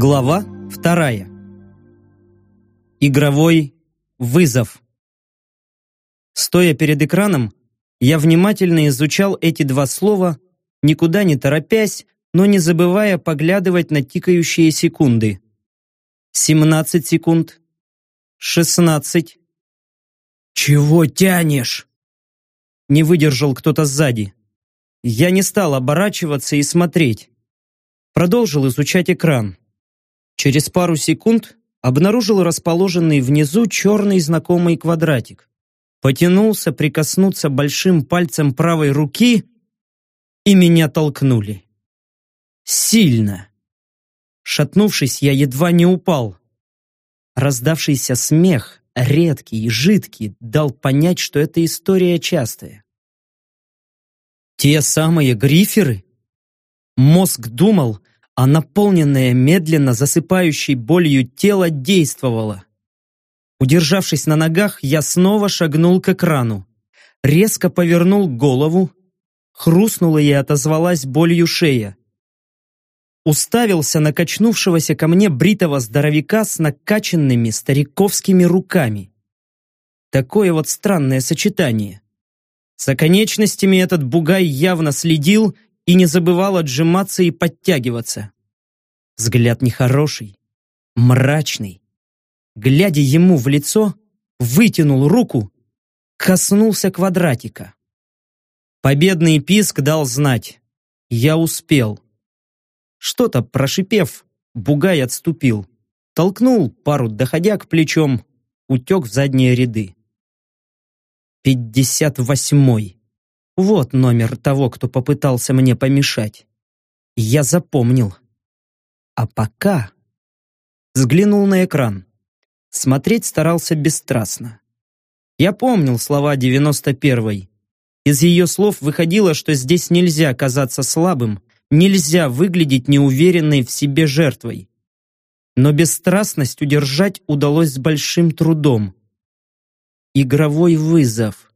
Глава вторая. Игровой вызов. Стоя перед экраном, я внимательно изучал эти два слова, никуда не торопясь, но не забывая поглядывать на тикающие секунды. 17 секунд. 16. «Чего тянешь?» Не выдержал кто-то сзади. Я не стал оборачиваться и смотреть. Продолжил изучать экран. Через пару секунд обнаружил расположенный внизу черный знакомый квадратик. Потянулся прикоснуться большим пальцем правой руки, и меня толкнули. Сильно. Шатнувшись, я едва не упал. Раздавшийся смех, редкий и жидкий, дал понять, что эта история частая. Те самые гриферы? Мозг думал, а наполненное медленно засыпающей болью тело действовало. Удержавшись на ногах, я снова шагнул к экрану. Резко повернул голову. Хрустнула и отозвалась болью шея. Уставился на качнувшегося ко мне бритого здоровяка с накачанными стариковскими руками. Такое вот странное сочетание. За конечностями этот бугай явно следил и не забывал отжиматься и подтягиваться. Взгляд нехороший, мрачный. Глядя ему в лицо, вытянул руку, коснулся квадратика. Победный писк дал знать. Я успел. Что-то прошипев, бугай отступил. Толкнул пару доходяг плечом, утек в задние ряды. Пятьдесят восьмой. Вот номер того, кто попытался мне помешать. Я запомнил. А пока... Взглянул на экран. Смотреть старался бесстрастно. Я помнил слова 91-й. Из ее слов выходило, что здесь нельзя казаться слабым, нельзя выглядеть неуверенной в себе жертвой. Но бесстрастность удержать удалось с большим трудом. Игровой вызов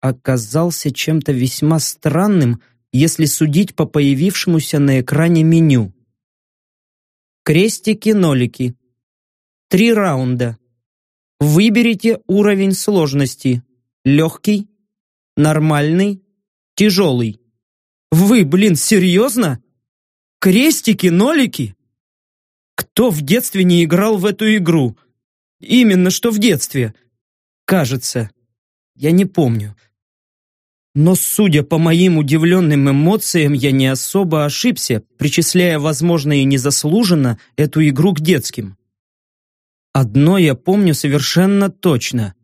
оказался чем-то весьма странным, если судить по появившемуся на экране меню. Крестики-нолики. Три раунда. Выберите уровень сложности. Легкий, нормальный, тяжелый. Вы, блин, серьезно? Крестики-нолики? Кто в детстве не играл в эту игру? Именно что в детстве. Кажется. Я не помню. Но, судя по моим удивленным эмоциям, я не особо ошибся, причисляя, возможно, и незаслуженно эту игру к детским. Одно я помню совершенно точно.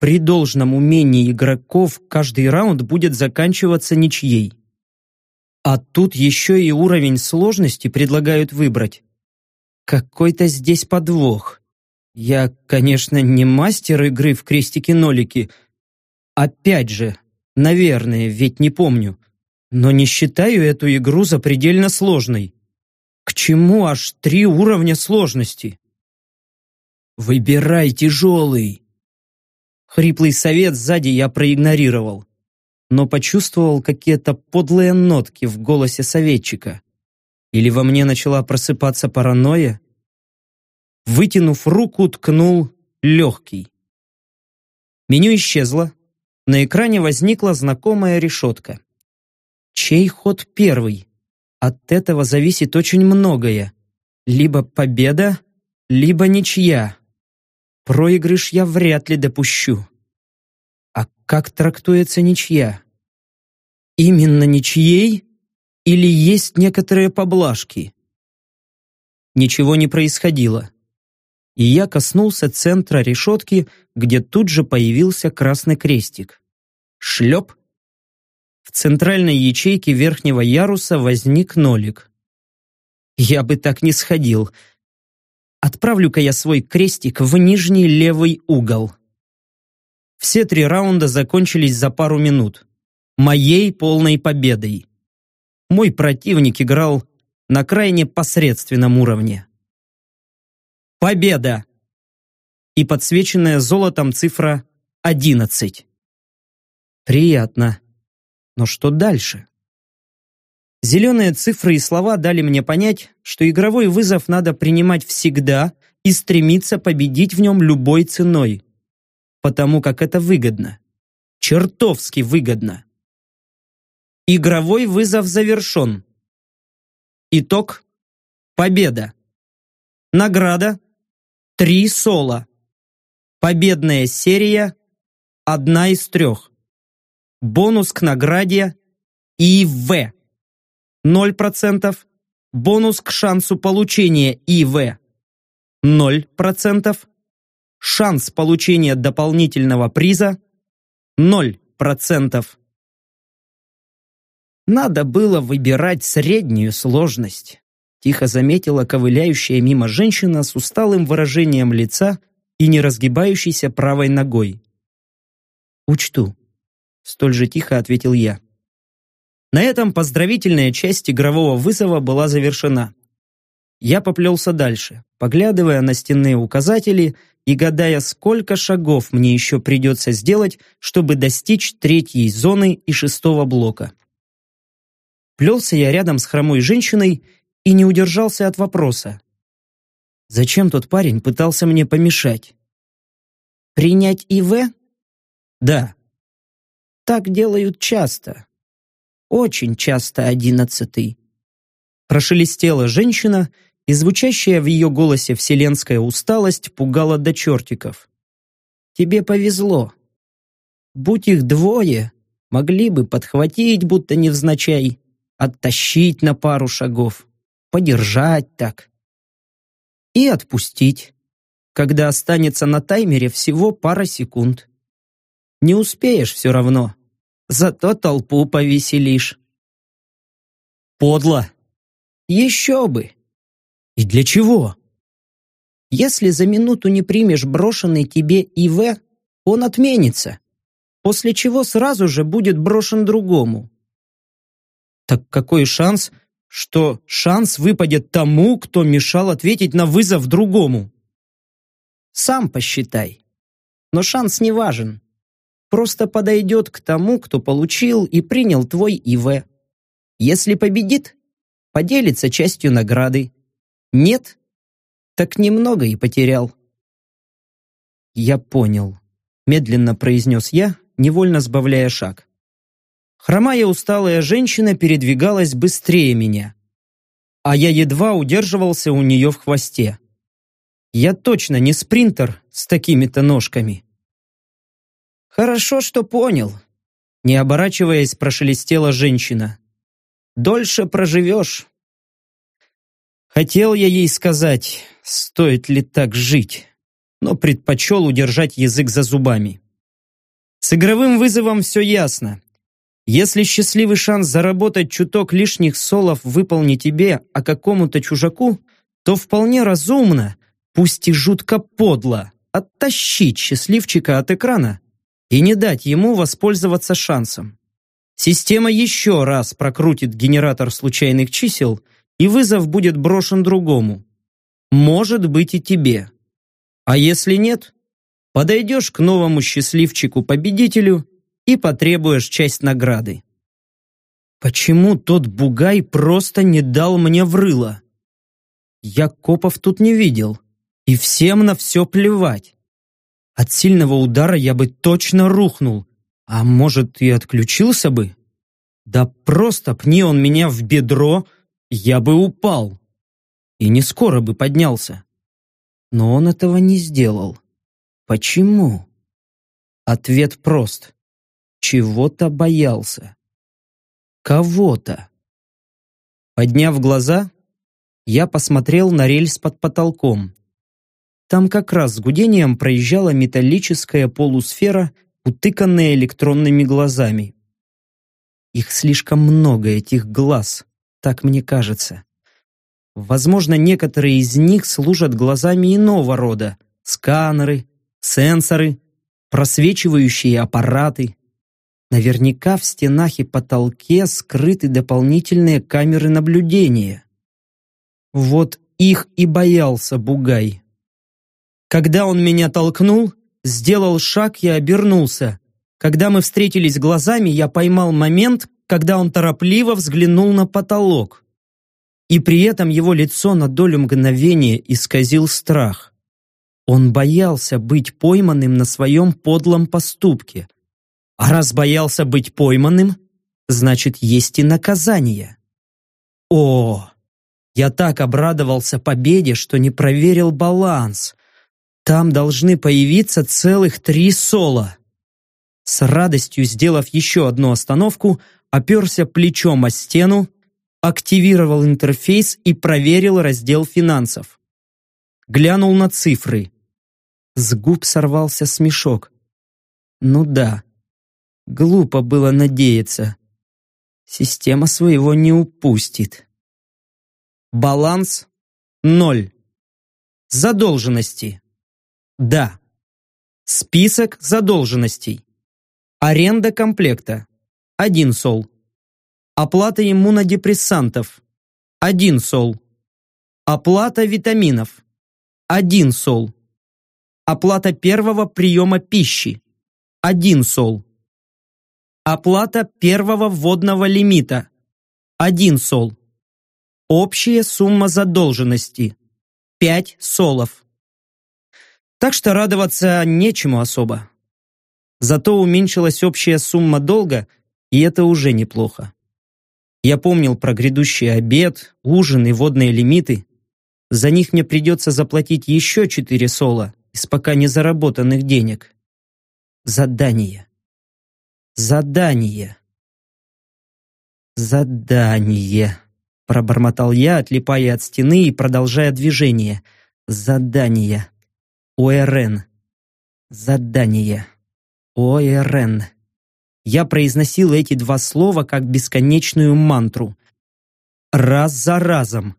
При должном умении игроков каждый раунд будет заканчиваться ничьей. А тут еще и уровень сложности предлагают выбрать. Какой-то здесь подвох. Я, конечно, не мастер игры в крестики-нолики. Опять же, Наверное, ведь не помню. Но не считаю эту игру запредельно сложной. К чему аж три уровня сложности? «Выбирай тяжелый!» Хриплый совет сзади я проигнорировал, но почувствовал какие-то подлые нотки в голосе советчика. Или во мне начала просыпаться паранойя? Вытянув руку, ткнул легкий. Меню исчезло, на экране возникла знакомая решетка. Чей ход первый? От этого зависит очень многое. Либо победа, либо ничья. Проигрыш я вряд ли допущу. А как трактуется ничья? Именно ничьей? Или есть некоторые поблажки? Ничего не происходило. И я коснулся центра решетки, где тут же появился красный крестик. Шлеп! В центральной ячейке верхнего яруса возник нолик. Я бы так не сходил. Отправлю-ка я свой крестик в нижний левый угол. Все три раунда закончились за пару минут. Моей полной победой. Мой противник играл на крайне посредственном уровне. Победа! и подсвеченная золотом цифра 11. Приятно. Но что дальше? Зеленые цифры и слова дали мне понять, что игровой вызов надо принимать всегда и стремиться победить в нем любой ценой. Потому как это выгодно. Чертовски выгодно. Игровой вызов завершен. Итог. Победа. Награда. Три соло. Победная серия. Одна из трех. Бонус к награде. ИВ. 0%. Бонус к шансу получения ИВ. 0%. Шанс получения дополнительного приза. 0%. Надо было выбирать среднюю сложность тихо заметила ковыляющая мимо женщина с усталым выражением лица и не разгибающейся правой ногой. «Учту», — столь же тихо ответил я. На этом поздравительная часть игрового вызова была завершена. Я поплелся дальше, поглядывая на стенные указатели и гадая, сколько шагов мне еще придется сделать, чтобы достичь третьей зоны и шестого блока. Плелся я рядом с хромой женщиной и не удержался от вопроса. Зачем тот парень пытался мне помешать? Принять ИВ? Да. Так делают часто. Очень часто, одиннадцатый. Прошелестела женщина, и звучащая в ее голосе вселенская усталость пугала до чертиков. Тебе повезло. Будь их двое, могли бы подхватить, будто невзначай, оттащить на пару шагов подержать так. И отпустить, когда останется на таймере всего пара секунд. Не успеешь все равно, зато толпу повеселишь. Подло. Еще бы. И для чего? Если за минуту не примешь брошенный тебе ИВ, он отменится, после чего сразу же будет брошен другому. Так какой шанс, что шанс выпадет тому, кто мешал ответить на вызов другому. Сам посчитай. Но шанс не важен. Просто подойдет к тому, кто получил и принял твой ИВ. Если победит, поделится частью награды. Нет, так немного и потерял. Я понял. Медленно произнес я, невольно сбавляя шаг. Хромая усталая женщина передвигалась быстрее меня, а я едва удерживался у нее в хвосте. Я точно не спринтер с такими-то ножками. «Хорошо, что понял», — не оборачиваясь, прошелестела женщина. «Дольше проживешь». Хотел я ей сказать, стоит ли так жить, но предпочел удержать язык за зубами. С игровым вызовом все ясно. Если счастливый шанс заработать чуток лишних солов выпал не тебе, а какому-то чужаку, то вполне разумно, пусть и жутко подло, оттащить счастливчика от экрана и не дать ему воспользоваться шансом. Система еще раз прокрутит генератор случайных чисел, и вызов будет брошен другому. Может быть и тебе. А если нет, подойдешь к новому счастливчику-победителю и потребуешь часть награды. Почему тот бугай просто не дал мне в рыло? Я копов тут не видел, и всем на все плевать. От сильного удара я бы точно рухнул, а может и отключился бы. Да просто пни он меня в бедро, я бы упал. И не скоро бы поднялся. Но он этого не сделал. Почему? Ответ прост чего-то боялся. Кого-то. Подняв глаза, я посмотрел на рельс под потолком. Там как раз с гудением проезжала металлическая полусфера, утыканная электронными глазами. Их слишком много, этих глаз, так мне кажется. Возможно, некоторые из них служат глазами иного рода. Сканеры, сенсоры, просвечивающие аппараты. Наверняка в стенах и потолке скрыты дополнительные камеры наблюдения. Вот их и боялся Бугай. Когда он меня толкнул, сделал шаг и обернулся. Когда мы встретились глазами, я поймал момент, когда он торопливо взглянул на потолок. И при этом его лицо на долю мгновения исказил страх. Он боялся быть пойманным на своем подлом поступке. А раз боялся быть пойманным, значит, есть и наказание. О, я так обрадовался победе, что не проверил баланс. Там должны появиться целых три соло. С радостью сделав еще одну остановку, оперся плечом о стену, активировал интерфейс и проверил раздел финансов. Глянул на цифры. С губ сорвался смешок. Ну да, глупо было надеяться. Система своего не упустит. Баланс – ноль. Задолженности да. Список задолженностей. Аренда комплекта. 1 сол. Оплата иммунодепрессантов. 1 сол. Оплата витаминов. 1 сол. Оплата первого приема пищи. 1 сол. Оплата первого вводного лимита. 1 сол. Общая сумма задолженности. 5 солов. Так что радоваться нечему особо. Зато уменьшилась общая сумма долга, и это уже неплохо. Я помнил про грядущий обед, ужин и водные лимиты. За них мне придется заплатить еще четыре сола из пока не заработанных денег. Задание. Задание. Задание. Пробормотал я, отлипая от стены и продолжая движение. Задание. ОРН. Задание. ОРН. Я произносил эти два слова как бесконечную мантру. Раз за разом.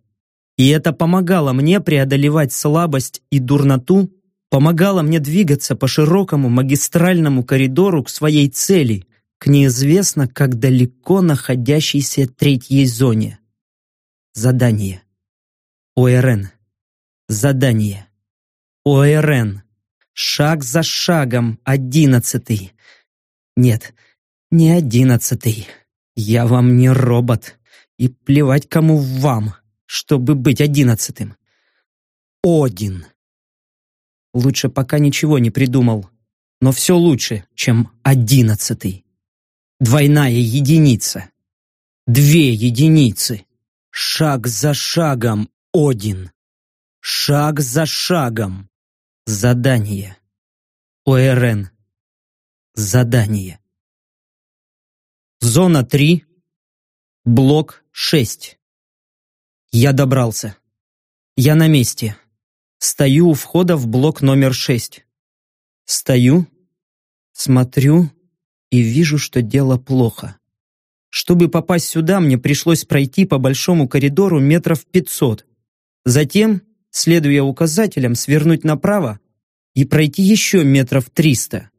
И это помогало мне преодолевать слабость и дурноту, помогало мне двигаться по широкому магистральному коридору к своей цели, к неизвестно как далеко находящейся третьей зоне. Задание. ОРН. Задание. ОРН. Шаг за шагом одиннадцатый. Нет, не одиннадцатый. Я вам не робот. И плевать кому вам, чтобы быть одиннадцатым. Один. Лучше пока ничего не придумал. Но все лучше, чем одиннадцатый. Двойная единица. Две единицы. Шаг за шагом, Один. Шаг за шагом. Задание. ОРН. Задание. Зона 3. Блок 6. Я добрался. Я на месте. Стою у входа в блок номер 6. Стою, смотрю и вижу, что дело плохо. Чтобы попасть сюда, мне пришлось пройти по большому коридору метров 500. Затем следуя указателям, свернуть направо и пройти еще метров триста.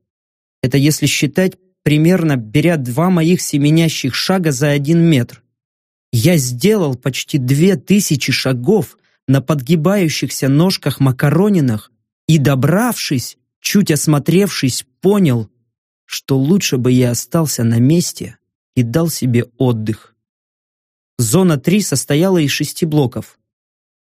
Это если считать, примерно беря два моих семенящих шага за один метр. Я сделал почти две тысячи шагов на подгибающихся ножках-макаронинах и, добравшись, чуть осмотревшись, понял, что лучше бы я остался на месте и дал себе отдых. Зона 3 состояла из шести блоков.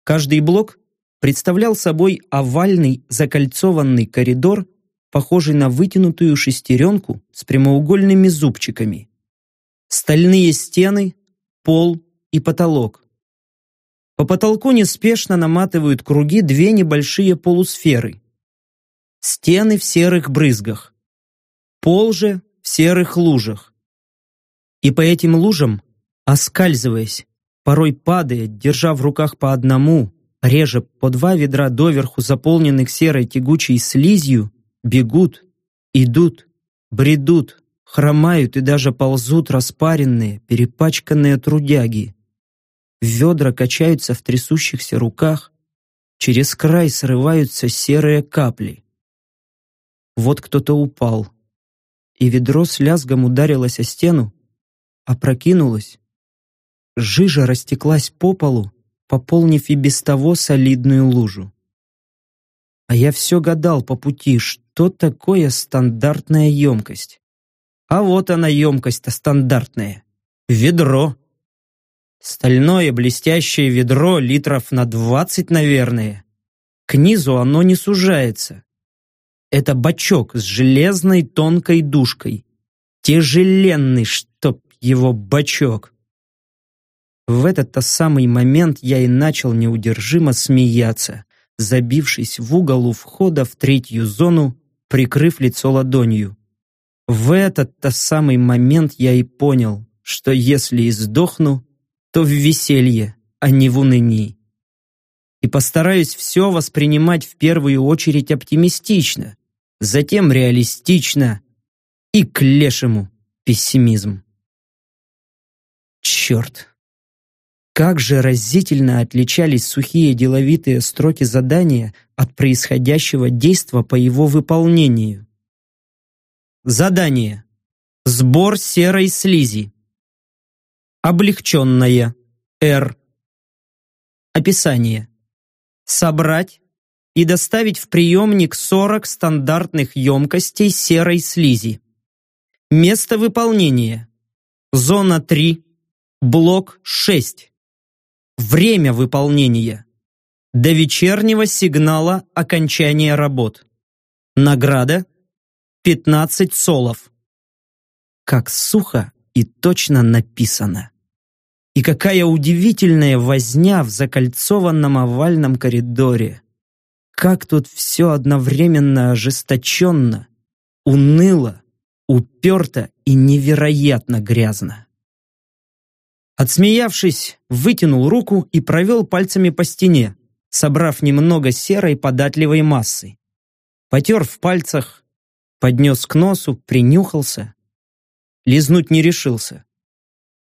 Каждый блок представлял собой овальный закольцованный коридор, похожий на вытянутую шестеренку с прямоугольными зубчиками. Стальные стены, пол и потолок. По потолку неспешно наматывают круги две небольшие полусферы. Стены в серых брызгах. Пол же в серых лужах. И по этим лужам, оскальзываясь, порой падая, держа в руках по одному, реже по два ведра доверху заполненных серой тягучей слизью, бегут, идут, бредут, хромают и даже ползут распаренные, перепачканные трудяги. Ведра качаются в трясущихся руках, через край срываются серые капли. Вот кто-то упал, и ведро с лязгом ударилось о стену, опрокинулось. Жижа растеклась по полу, пополнив и без того солидную лужу. А я все гадал по пути, что такое стандартная емкость. А вот она емкость-то стандартная. Ведро. Стальное блестящее ведро литров на двадцать, наверное. К низу оно не сужается. Это бачок с железной тонкой дужкой. Тяжеленный, чтоб его бачок. В этот-то самый момент я и начал неудержимо смеяться, забившись в угол у входа в третью зону, прикрыв лицо ладонью. В этот-то самый момент я и понял, что если и сдохну, то в веселье, а не в унынии. И постараюсь все воспринимать в первую очередь оптимистично, затем реалистично и к лешему пессимизм. Черт! Как же разительно отличались сухие деловитые строки задания от происходящего действа по его выполнению. Задание. Сбор серой слизи. Облегченная. Р. Описание. Собрать и доставить в приемник 40 стандартных емкостей серой слизи. Место выполнения. Зона 3. Блок 6. Время выполнения. До вечернего сигнала окончания работ. Награда 15 солов. Как сухо и точно написано. И какая удивительная возня в закольцованном овальном коридоре. Как тут все одновременно ожесточенно, уныло, уперто и невероятно грязно. Отсмеявшись, вытянул руку и провел пальцами по стене, собрав немного серой податливой массы. Потер в пальцах, поднес к носу, принюхался. Лизнуть не решился.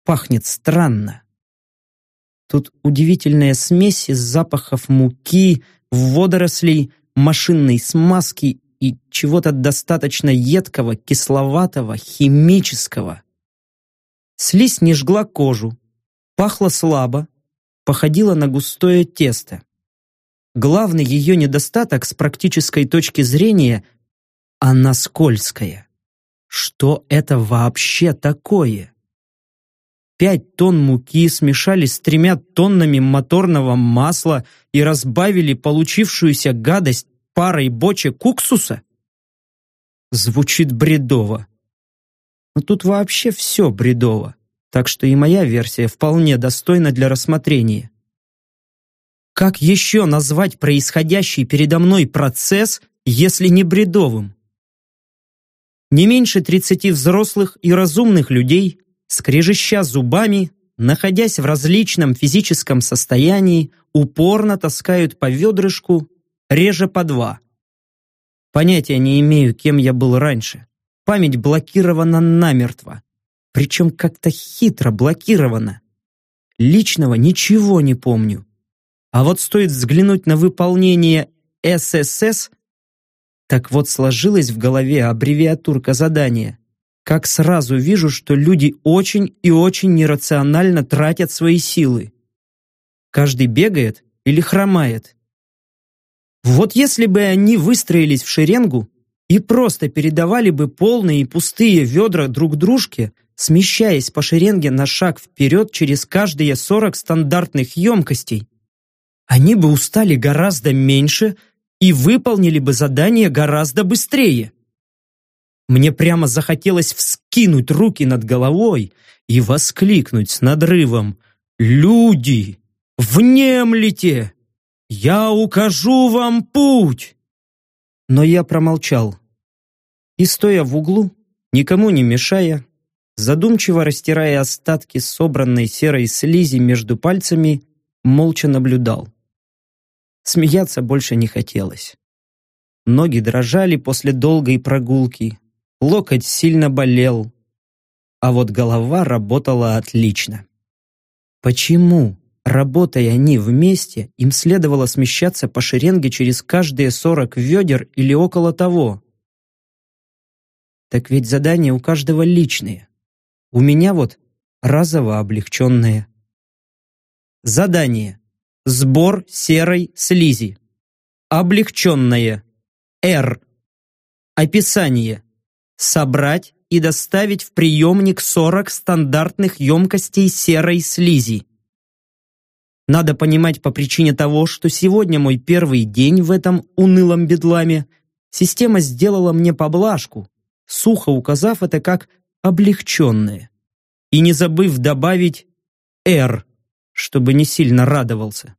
Пахнет странно. Тут удивительная смесь из запахов муки, водорослей, машинной смазки и чего-то достаточно едкого, кисловатого, химического. Слизь не жгла кожу, пахла слабо, походила на густое тесто. Главный ее недостаток с практической точки зрения – она скользкая. Что это вообще такое? Пять тонн муки смешали с тремя тоннами моторного масла и разбавили получившуюся гадость парой бочек уксуса? Звучит бредово. Но тут вообще все бредово, так что и моя версия вполне достойна для рассмотрения. Как еще назвать происходящий передо мной процесс, если не бредовым? Не меньше 30 взрослых и разумных людей, скрежеща зубами, находясь в различном физическом состоянии, упорно таскают по ведрышку, реже по два. Понятия не имею, кем я был раньше. Память блокирована намертво. Причем как-то хитро блокирована. Личного ничего не помню. А вот стоит взглянуть на выполнение ССС, так вот сложилась в голове аббревиатурка задания. Как сразу вижу, что люди очень и очень нерационально тратят свои силы. Каждый бегает или хромает. Вот если бы они выстроились в шеренгу, и просто передавали бы полные и пустые ведра друг дружке, смещаясь по шеренге на шаг вперед через каждые 40 стандартных емкостей, они бы устали гораздо меньше и выполнили бы задание гораздо быстрее. Мне прямо захотелось вскинуть руки над головой и воскликнуть с надрывом «Люди, внемлите! Я укажу вам путь!» Но я промолчал. И стоя в углу, никому не мешая, задумчиво растирая остатки собранной серой слизи между пальцами, молча наблюдал. Смеяться больше не хотелось. Ноги дрожали после долгой прогулки, локоть сильно болел, а вот голова работала отлично. Почему? Работая они вместе, им следовало смещаться по шеренге через каждые сорок ведер или около того. Так ведь задания у каждого личные. У меня вот разово облегченные. Задание. Сбор серой слизи. Облегченное. Р. Описание. Собрать и доставить в приемник 40 стандартных емкостей серой слизи. Надо понимать по причине того, что сегодня мой первый день в этом унылом бедламе, система сделала мне поблажку, сухо указав это как облегченное, и не забыв добавить «Р», чтобы не сильно радовался.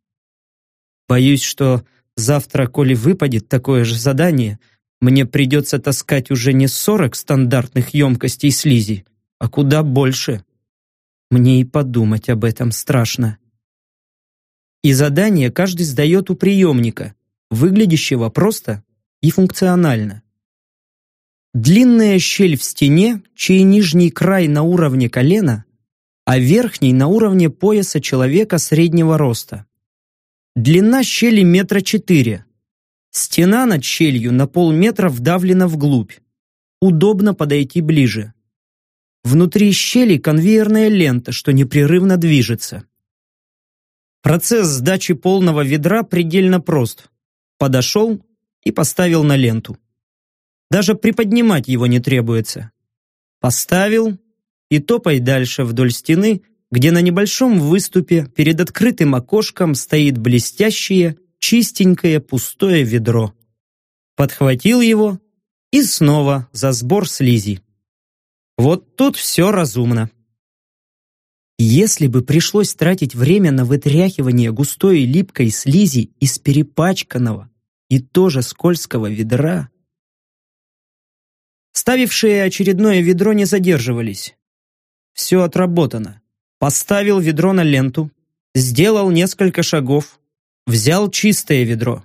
Боюсь, что завтра, коли выпадет такое же задание, мне придется таскать уже не 40 стандартных емкостей слизи, а куда больше. Мне и подумать об этом страшно и задание каждый сдает у приемника, выглядящего просто и функционально. Длинная щель в стене, чей нижний край на уровне колена, а верхний на уровне пояса человека среднего роста. Длина щели метра четыре. Стена над щелью на полметра вдавлена вглубь. Удобно подойти ближе. Внутри щели конвейерная лента, что непрерывно движется. Процесс сдачи полного ведра предельно прост. Подошел и поставил на ленту. Даже приподнимать его не требуется. Поставил и топай дальше вдоль стены, где на небольшом выступе перед открытым окошком стоит блестящее, чистенькое пустое ведро. Подхватил его и снова за сбор слизи. Вот тут все разумно. Если бы пришлось тратить время на вытряхивание густой липкой слизи из перепачканного и тоже скользкого ведра... Ставившие очередное ведро не задерживались. Все отработано. Поставил ведро на ленту, сделал несколько шагов, взял чистое ведро.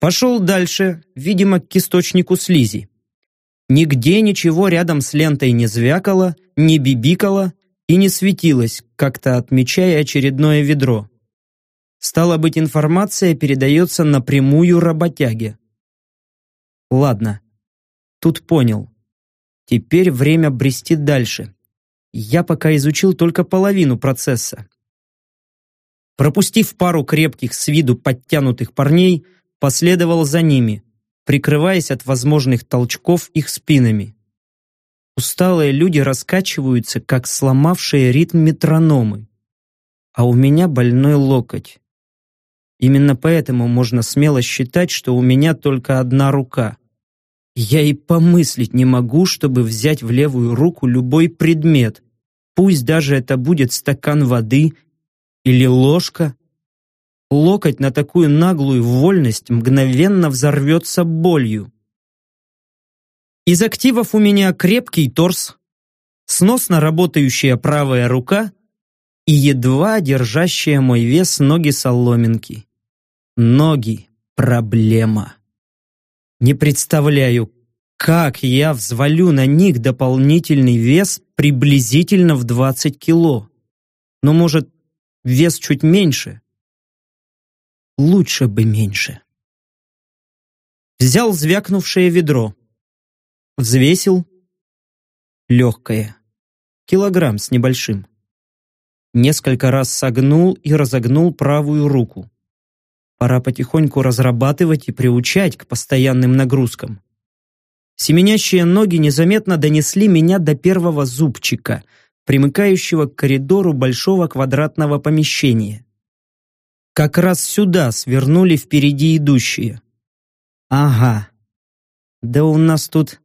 Пошел дальше, видимо, к источнику слизи. Нигде ничего рядом с лентой не звякало, не бибикало, и не светилась, как-то отмечая очередное ведро. Стало быть, информация передается напрямую работяге. Ладно, тут понял. Теперь время брести дальше. Я пока изучил только половину процесса. Пропустив пару крепких с виду подтянутых парней, последовал за ними, прикрываясь от возможных толчков их спинами. Усталые люди раскачиваются, как сломавшие ритм метрономы. А у меня больной локоть. Именно поэтому можно смело считать, что у меня только одна рука. Я и помыслить не могу, чтобы взять в левую руку любой предмет, пусть даже это будет стакан воды или ложка. Локоть на такую наглую вольность мгновенно взорвется болью. Из активов у меня крепкий торс, сносно работающая правая рука и едва держащая мой вес ноги-соломинки. Ноги — проблема. Не представляю, как я взвалю на них дополнительный вес приблизительно в 20 кило. Но, может, вес чуть меньше? Лучше бы меньше. Взял звякнувшее ведро Взвесил. Легкое. Килограмм с небольшим. Несколько раз согнул и разогнул правую руку. Пора потихоньку разрабатывать и приучать к постоянным нагрузкам. Семенящие ноги незаметно донесли меня до первого зубчика, примыкающего к коридору большого квадратного помещения. Как раз сюда свернули впереди идущие. Ага. Да у нас тут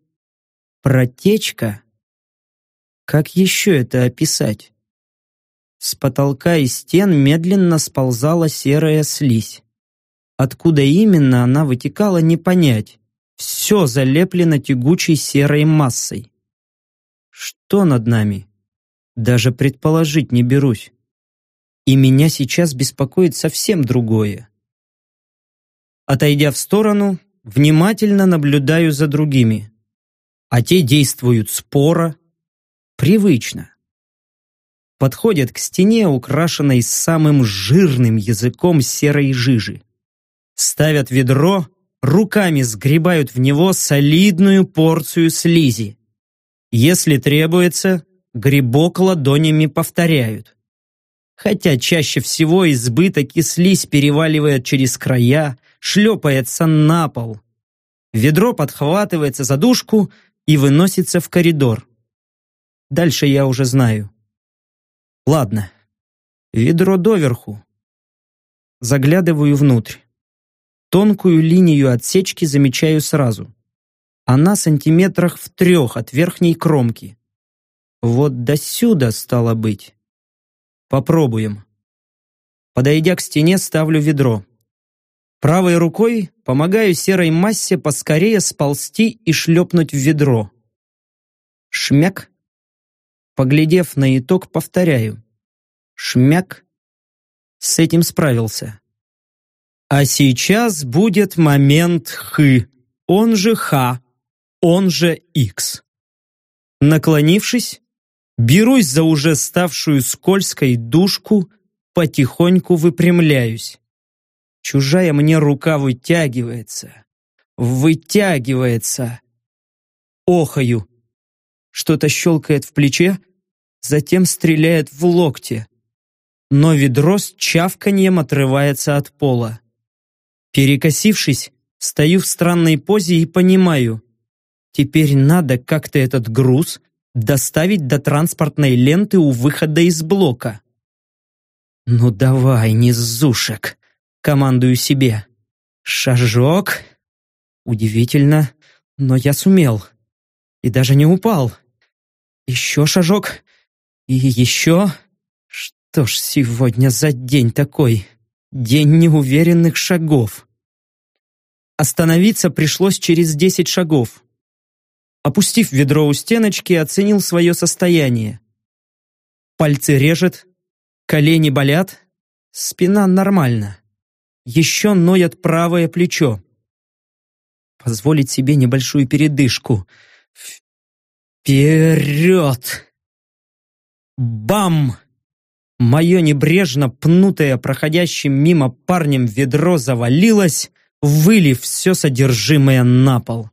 Протечка? Как еще это описать? С потолка и стен медленно сползала серая слизь. Откуда именно она вытекала, не понять. Все залеплено тягучей серой массой. Что над нами? Даже предположить не берусь. И меня сейчас беспокоит совсем другое. Отойдя в сторону, внимательно наблюдаю за другими а те действуют споро, привычно. Подходят к стене, украшенной самым жирным языком серой жижи. Ставят ведро, руками сгребают в него солидную порцию слизи. Если требуется, грибок ладонями повторяют. Хотя чаще всего избыток и слизь переваливает через края, шлепается на пол. Ведро подхватывается за дужку и выносится в коридор. Дальше я уже знаю. Ладно. Ведро доверху. Заглядываю внутрь. Тонкую линию отсечки замечаю сразу. Она сантиметрах в трех от верхней кромки. Вот до сюда стало быть. Попробуем. Подойдя к стене, ставлю ведро. Правой рукой помогаю серой массе поскорее сползти и шлепнуть в ведро. Шмяк. Поглядев на итог, повторяю. Шмяк. С этим справился. А сейчас будет момент Х, он же Х, он же Х. Наклонившись, берусь за уже ставшую скользкой дужку, потихоньку выпрямляюсь. Чужая мне рука вытягивается, вытягивается. Охаю. Что-то щелкает в плече, затем стреляет в локте. Но ведро с чавканьем отрывается от пола. Перекосившись, стою в странной позе и понимаю. Теперь надо как-то этот груз доставить до транспортной ленты у выхода из блока. «Ну давай, низушек!» — командую себе. «Шажок!» Удивительно, но я сумел. И даже не упал. Еще шажок. И еще... Что ж сегодня за день такой? День неуверенных шагов. Остановиться пришлось через десять шагов. Опустив ведро у стеночки, оценил свое состояние. Пальцы режет, колени болят, спина нормально. Еще ноет правое плечо. Позволить себе небольшую передышку. Вперед! Бам! Мое небрежно пнутое проходящим мимо парнем ведро завалилось, вылив все содержимое на пол.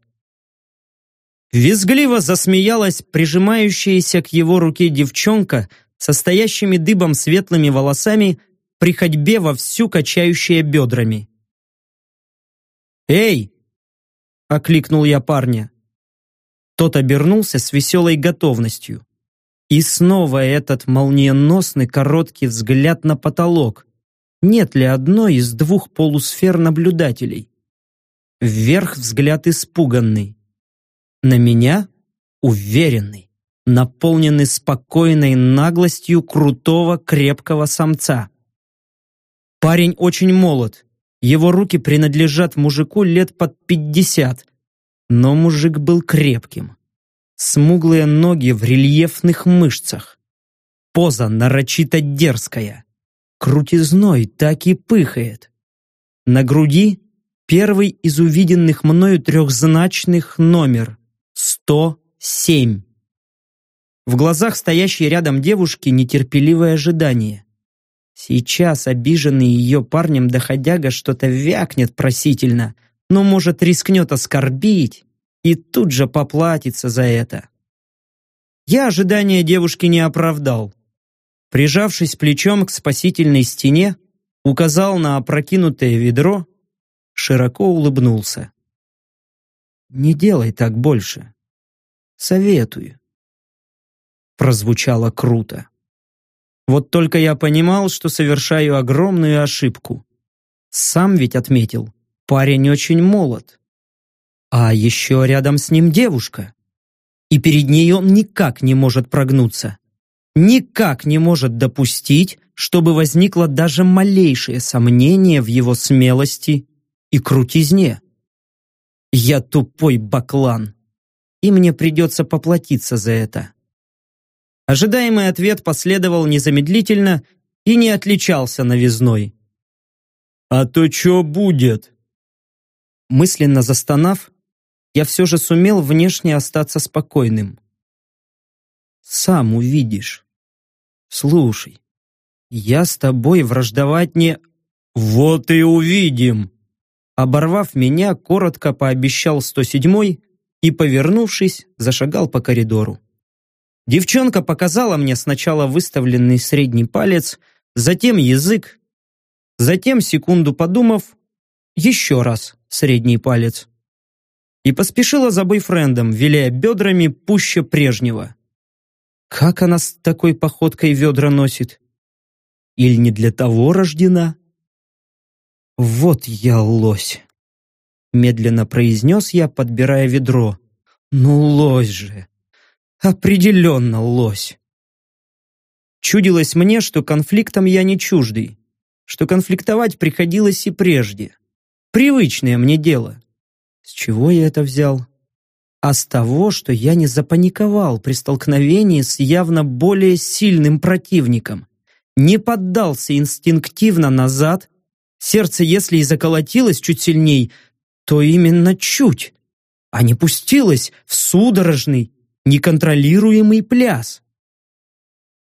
Визгливо засмеялась прижимающаяся к его руке девчонка со стоящими дыбом светлыми волосами при ходьбе вовсю качающая бедрами. «Эй!» — окликнул я парня. Тот обернулся с веселой готовностью. И снова этот молниеносный короткий взгляд на потолок. Нет ли одной из двух полусфер наблюдателей? Вверх взгляд испуганный. На меня уверенный, наполненный спокойной наглостью крутого крепкого самца. Парень очень молод. Его руки принадлежат мужику лет под пятьдесят. Но мужик был крепким смуглые ноги в рельефных мышцах. Поза нарочито дерзкая. Крутизной так и пыхает. На груди первый из увиденных мною трехзначных номер — 107. В глазах стоящей рядом девушки нетерпеливое ожидание. Сейчас обиженный ее парнем доходяга что-то вякнет просительно, но, может, рискнет оскорбить и тут же поплатится за это. Я ожидания девушки не оправдал. Прижавшись плечом к спасительной стене, указал на опрокинутое ведро, широко улыбнулся. «Не делай так больше. Советую». Прозвучало круто. Вот только я понимал, что совершаю огромную ошибку. Сам ведь отметил, парень очень молод. А еще рядом с ним девушка. И перед ней он никак не может прогнуться. Никак не может допустить, чтобы возникло даже малейшее сомнение в его смелости и крутизне. Я тупой баклан, и мне придется поплатиться за это. Ожидаемый ответ последовал незамедлительно и не отличался новизной. «А то что будет?» Мысленно застонав, я все же сумел внешне остаться спокойным. Сам увидишь. Слушай, я с тобой враждовать не... Вот и увидим! Оборвав меня, коротко пообещал 107-й и, повернувшись, зашагал по коридору. Девчонка показала мне сначала выставленный средний палец, затем язык, затем, секунду подумав, еще раз средний палец. И поспешила за бойфрендом, виляя бедрами пуще прежнего. Как она с такой походкой ведра носит? Или не для того рождена? Вот я лось. Медленно произнес я, подбирая ведро. Ну, лось же. Определенно лось. Чудилось мне, что конфликтом я не чуждый, что конфликтовать приходилось и прежде. Привычное мне дело. С чего я это взял? А с того, что я не запаниковал при столкновении с явно более сильным противником, не поддался инстинктивно назад, сердце, если и заколотилось чуть сильней, то именно чуть, а не пустилось в судорожный, неконтролируемый пляс.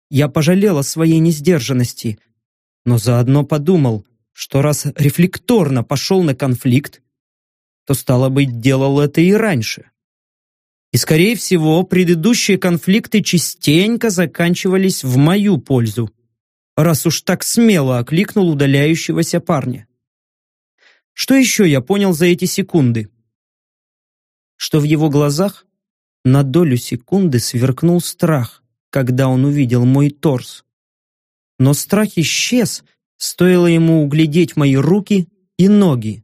Я пожалел о своей несдержанности, но заодно подумал, что раз рефлекторно пошел на конфликт, то, стало быть, делал это и раньше. И, скорее всего, предыдущие конфликты частенько заканчивались в мою пользу, раз уж так смело окликнул удаляющегося парня. Что еще я понял за эти секунды? Что в его глазах на долю секунды сверкнул страх, когда он увидел мой торс. Но страх исчез, стоило ему углядеть мои руки и ноги.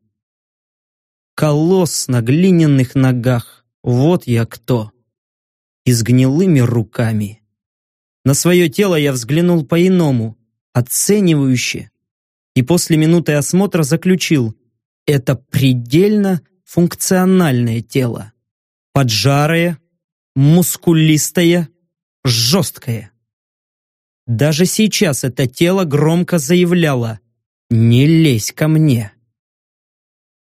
Колосс на глиняных ногах, вот я кто. И с гнилыми руками. На свое тело я взглянул по-иному, оценивающе, и после минуты осмотра заключил, это предельно функциональное тело. Поджарое, мускулистое, жесткое. Даже сейчас это тело громко заявляло «Не лезь ко мне».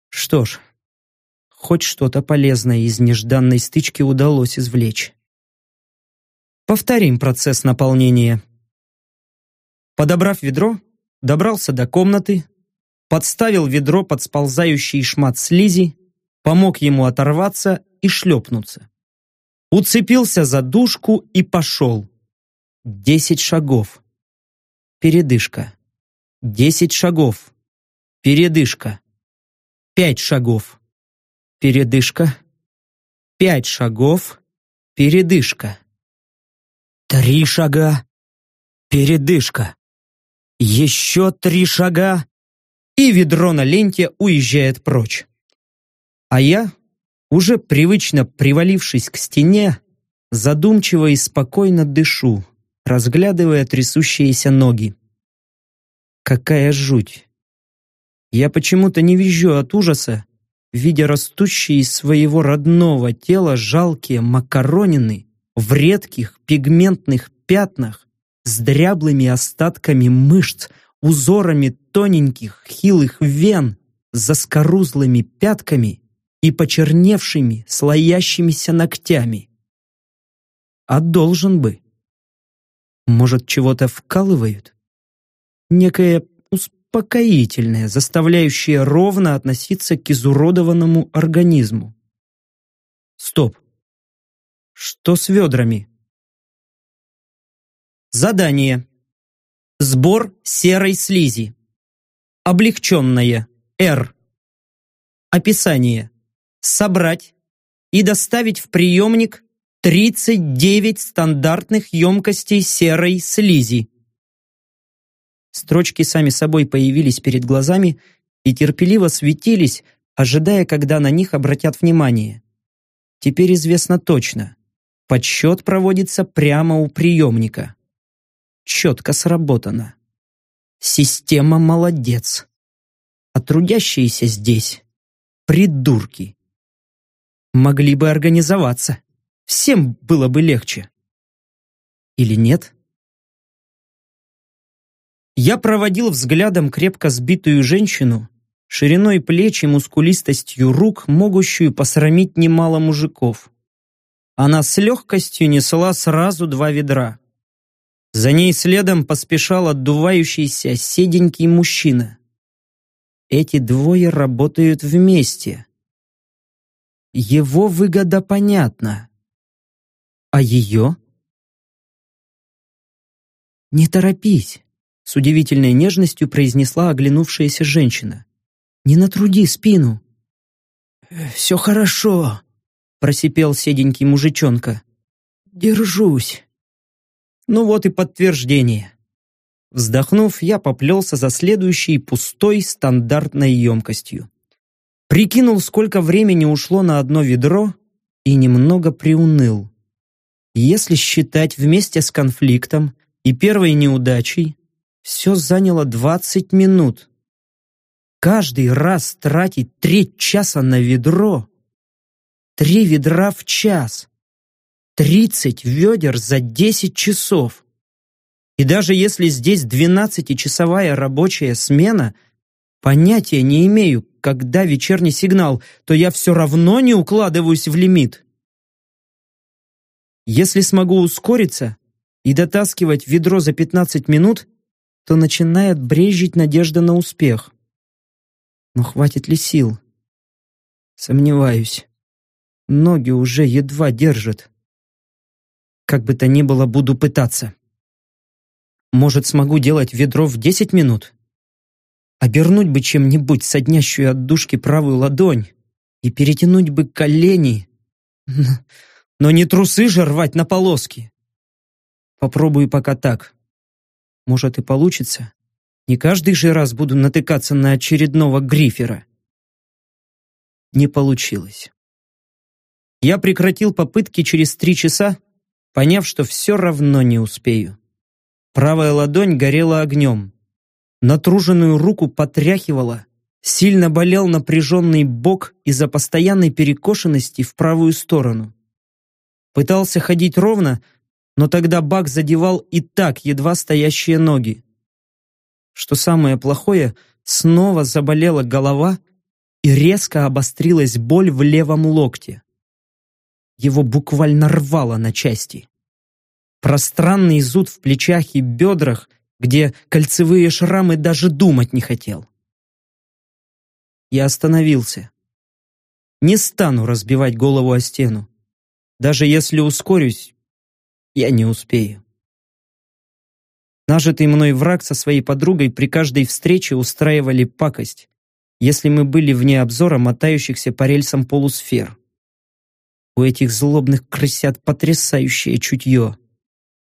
Что ж, хоть что-то полезное из нежданной стычки удалось извлечь. Повторим процесс наполнения. Подобрав ведро, добрался до комнаты, подставил ведро под сползающий шмат слизи, помог ему оторваться и шлепнуться. Уцепился за дужку и пошел. Десять шагов. Передышка. Десять шагов. Передышка. Пять шагов. Передышка. Пять шагов. Передышка. Три шага. Передышка. Еще три шага и ведро на ленте уезжает прочь. А я, уже привычно привалившись к стене, задумчиво и спокойно дышу, разглядывая трясущиеся ноги. Какая жуть! Я почему-то не визжу от ужаса, видя растущие из своего родного тела жалкие макаронины в редких пигментных пятнах с дряблыми остатками мышц, узорами тоненьких, хилых вен, заскорузлыми пятками и почерневшими, слоящимися ногтями. А должен бы. Может, чего-то вкалывают? Некое успокоительное, заставляющее ровно относиться к изуродованному организму. Стоп. Что с ведрами? Задание. Сбор серой слизи. Облегченное. Р. Описание. Собрать и доставить в приемник 39 стандартных емкостей серой слизи. Строчки сами собой появились перед глазами и терпеливо светились, ожидая, когда на них обратят внимание. Теперь известно точно. Подсчет проводится прямо у приемника четко сработано. Система молодец. А трудящиеся здесь — придурки. Могли бы организоваться. Всем было бы легче. Или нет? Я проводил взглядом крепко сбитую женщину, шириной плеч и мускулистостью рук, могущую посрамить немало мужиков. Она с легкостью несла сразу два ведра. За ней следом поспешал отдувающийся седенький мужчина. Эти двое работают вместе. Его выгода понятна. А ее? «Не торопись», — с удивительной нежностью произнесла оглянувшаяся женщина. Не натруди спину». «Все хорошо», — просипел седенький мужичонка. «Держусь». Ну вот и подтверждение. Вздохнув, я поплелся за следующей пустой стандартной емкостью. Прикинул, сколько времени ушло на одно ведро, и немного приуныл. Если считать вместе с конфликтом и первой неудачей, все заняло 20 минут. Каждый раз тратить треть часа на ведро. Три ведра в час. Тридцать ведер за десять часов. И даже если здесь двенадцатичасовая рабочая смена, понятия не имею, когда вечерний сигнал, то я все равно не укладываюсь в лимит. Если смогу ускориться и дотаскивать ведро за 15 минут, то начинает брежить надежда на успех. Но хватит ли сил? Сомневаюсь. Ноги уже едва держат. Как бы то ни было, буду пытаться. Может, смогу делать ведро в 10 минут? Обернуть бы чем-нибудь соднящую от душки правую ладонь и перетянуть бы колени. Но не трусы же рвать на полоски. Попробую пока так. Может и получится. Не каждый же раз буду натыкаться на очередного грифера. Не получилось. Я прекратил попытки через три часа, поняв, что все равно не успею. Правая ладонь горела огнем. Натруженную руку потряхивала, сильно болел напряженный бок из-за постоянной перекошенности в правую сторону. Пытался ходить ровно, но тогда Бак задевал и так едва стоящие ноги. Что самое плохое, снова заболела голова и резко обострилась боль в левом локте. Его буквально рвало на части. Пространный зуд в плечах и бедрах, где кольцевые шрамы даже думать не хотел. Я остановился. Не стану разбивать голову о стену. Даже если ускорюсь, я не успею. Нажитый мной враг со своей подругой при каждой встрече устраивали пакость, если мы были вне обзора мотающихся по рельсам полусфер. У этих злобных крысят потрясающее чутье.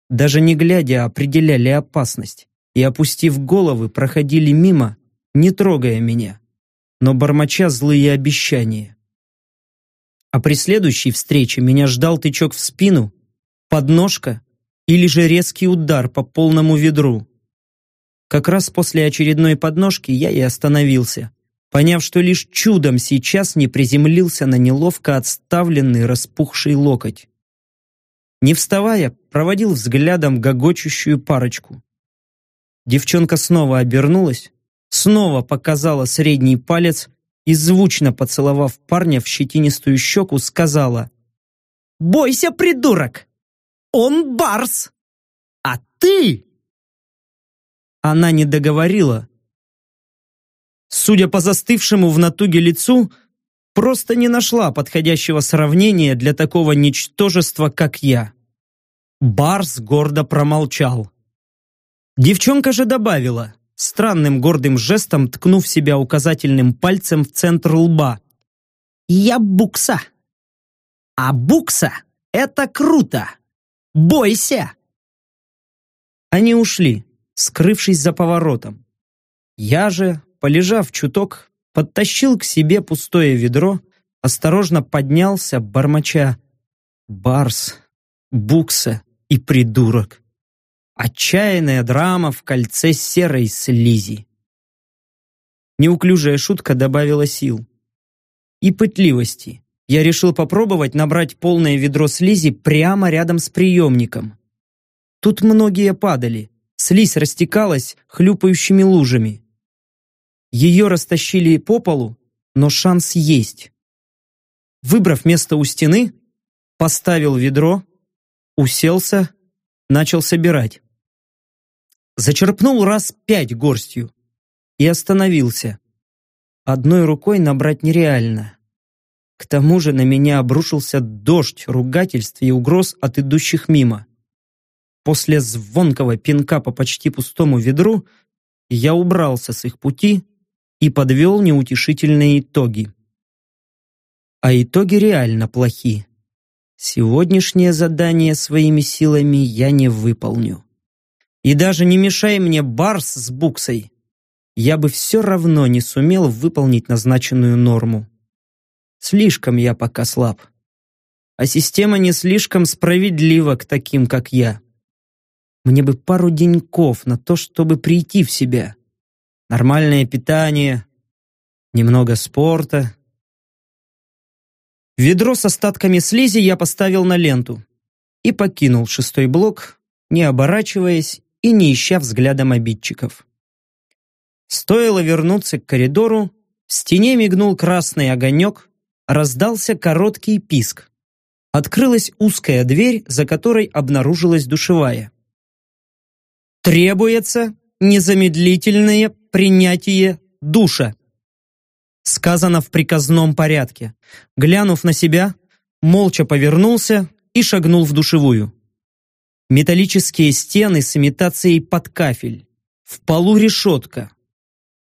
Даже не глядя, определяли опасность и, опустив головы, проходили мимо, не трогая меня, но бормоча злые обещания. А при следующей встрече меня ждал тычок в спину, подножка или же резкий удар по полному ведру. Как раз после очередной подножки я и остановился, поняв, что лишь чудом сейчас не приземлился на неловко отставленный распухший локоть. Не вставая, проводил взглядом гогочущую парочку. Девчонка снова обернулась, снова показала средний палец и, звучно поцеловав парня в щетинистую щеку, сказала «Бойся, придурок! Он барс! А ты...» Она не договорила. Судя по застывшему в натуге лицу, просто не нашла подходящего сравнения для такого ничтожества, как я. Барс гордо промолчал. Девчонка же добавила, странным гордым жестом ткнув себя указательным пальцем в центр лба. «Я букса. А букса — это круто!» Бойся!» Они ушли, скрывшись за поворотом. Я же, полежав чуток, подтащил к себе пустое ведро, осторожно поднялся, бормоча «Барс, букса и придурок». Отчаянная драма в кольце серой слизи. Неуклюжая шутка добавила сил. И пытливости я решил попробовать набрать полное ведро слизи прямо рядом с приемником. Тут многие падали, слизь растекалась хлюпающими лужами. Ее растащили по полу, но шанс есть. Выбрав место у стены, поставил ведро, уселся, начал собирать. Зачерпнул раз пять горстью и остановился. Одной рукой набрать нереально. К тому же на меня обрушился дождь ругательств и угроз от идущих мимо. После звонкого пинка по почти пустому ведру я убрался с их пути и подвел неутешительные итоги. А итоги реально плохи. Сегодняшнее задание своими силами я не выполню. И даже не мешай мне Барс с Буксой, я бы все равно не сумел выполнить назначенную норму. Слишком я пока слаб. А система не слишком справедлива к таким, как я. Мне бы пару деньков на то, чтобы прийти в себя. Нормальное питание, немного спорта. Ведро с остатками слизи я поставил на ленту и покинул шестой блок, не оборачиваясь и не ища взглядом обидчиков. Стоило вернуться к коридору, в стене мигнул красный огонек, раздался короткий писк. Открылась узкая дверь, за которой обнаружилась душевая. «Требуется незамедлительное принятие душа», сказано в приказном порядке. Глянув на себя, молча повернулся и шагнул в душевую. Металлические стены с имитацией под кафель. В полу решетка,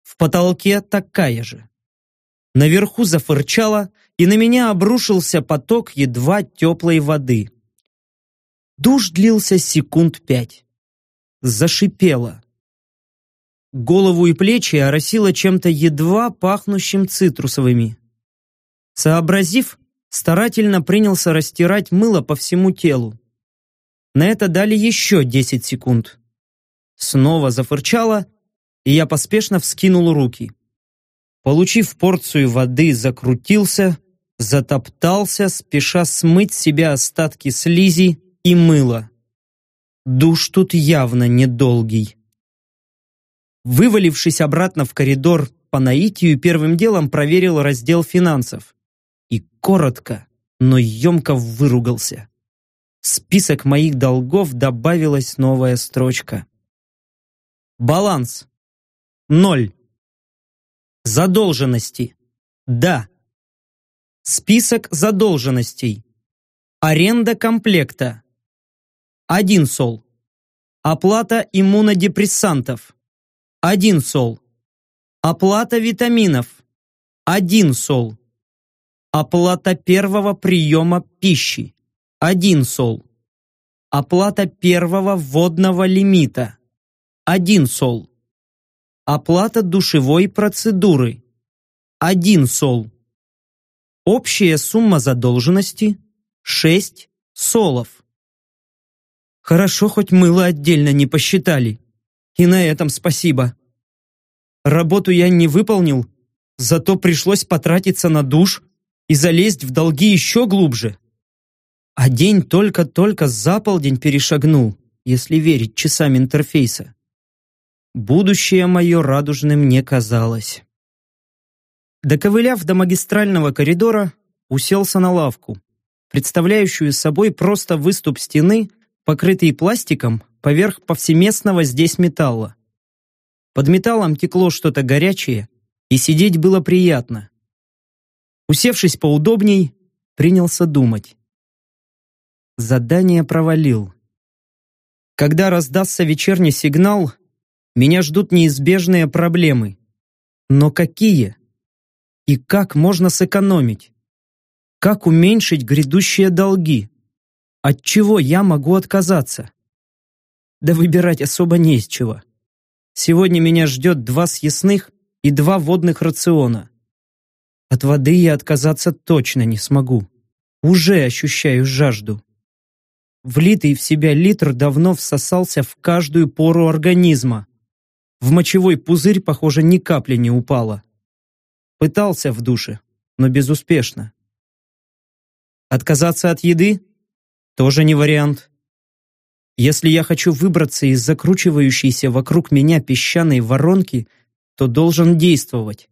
в потолке такая же. Наверху зафырчало, и на меня обрушился поток едва теплой воды. Душ длился секунд пять. Зашипело. Голову и плечи оросило чем-то едва пахнущим цитрусовыми. Сообразив, старательно принялся растирать мыло по всему телу. На это дали еще десять секунд. Снова зафырчало, и я поспешно вскинул руки. Получив порцию воды, закрутился, затоптался, спеша смыть себя остатки слизи и мыла. Душ тут явно недолгий. Вывалившись обратно в коридор по наитию, первым делом проверил раздел финансов. И коротко, но емко выругался. В список моих долгов добавилась новая строчка. Баланс. Ноль. Задолженности. Да. Список задолженностей. Аренда комплекта. Один сол. Оплата иммунодепрессантов. Один сол. Оплата витаминов. Один сол. Оплата первого приема пищи. Один сол. Оплата первого вводного лимита. Один сол. Оплата душевой процедуры. 1 сол. Общая сумма задолженности 6 солов. Хорошо, хоть мыло отдельно не посчитали. И на этом спасибо. Работу я не выполнил, зато пришлось потратиться на душ и залезть в долги еще глубже. А день только-только за полдень перешагнул, если верить часам интерфейса. Будущее мое радужным не казалось. Доковыляв до магистрального коридора, уселся на лавку, представляющую собой просто выступ стены, покрытый пластиком поверх повсеместного здесь металла. Под металлом текло что-то горячее, и сидеть было приятно. Усевшись поудобней, принялся думать. Задание провалил. Когда раздастся вечерний сигнал, меня ждут неизбежные проблемы. Но какие? И как можно сэкономить? Как уменьшить грядущие долги? От чего я могу отказаться? Да выбирать особо не из чего. Сегодня меня ждет два съестных и два водных рациона. От воды я отказаться точно не смогу. Уже ощущаю жажду. Влитый в себя литр давно всосался в каждую пору организма. В мочевой пузырь, похоже, ни капли не упало. Пытался в душе, но безуспешно. Отказаться от еды? Тоже не вариант. Если я хочу выбраться из закручивающейся вокруг меня песчаной воронки, то должен действовать.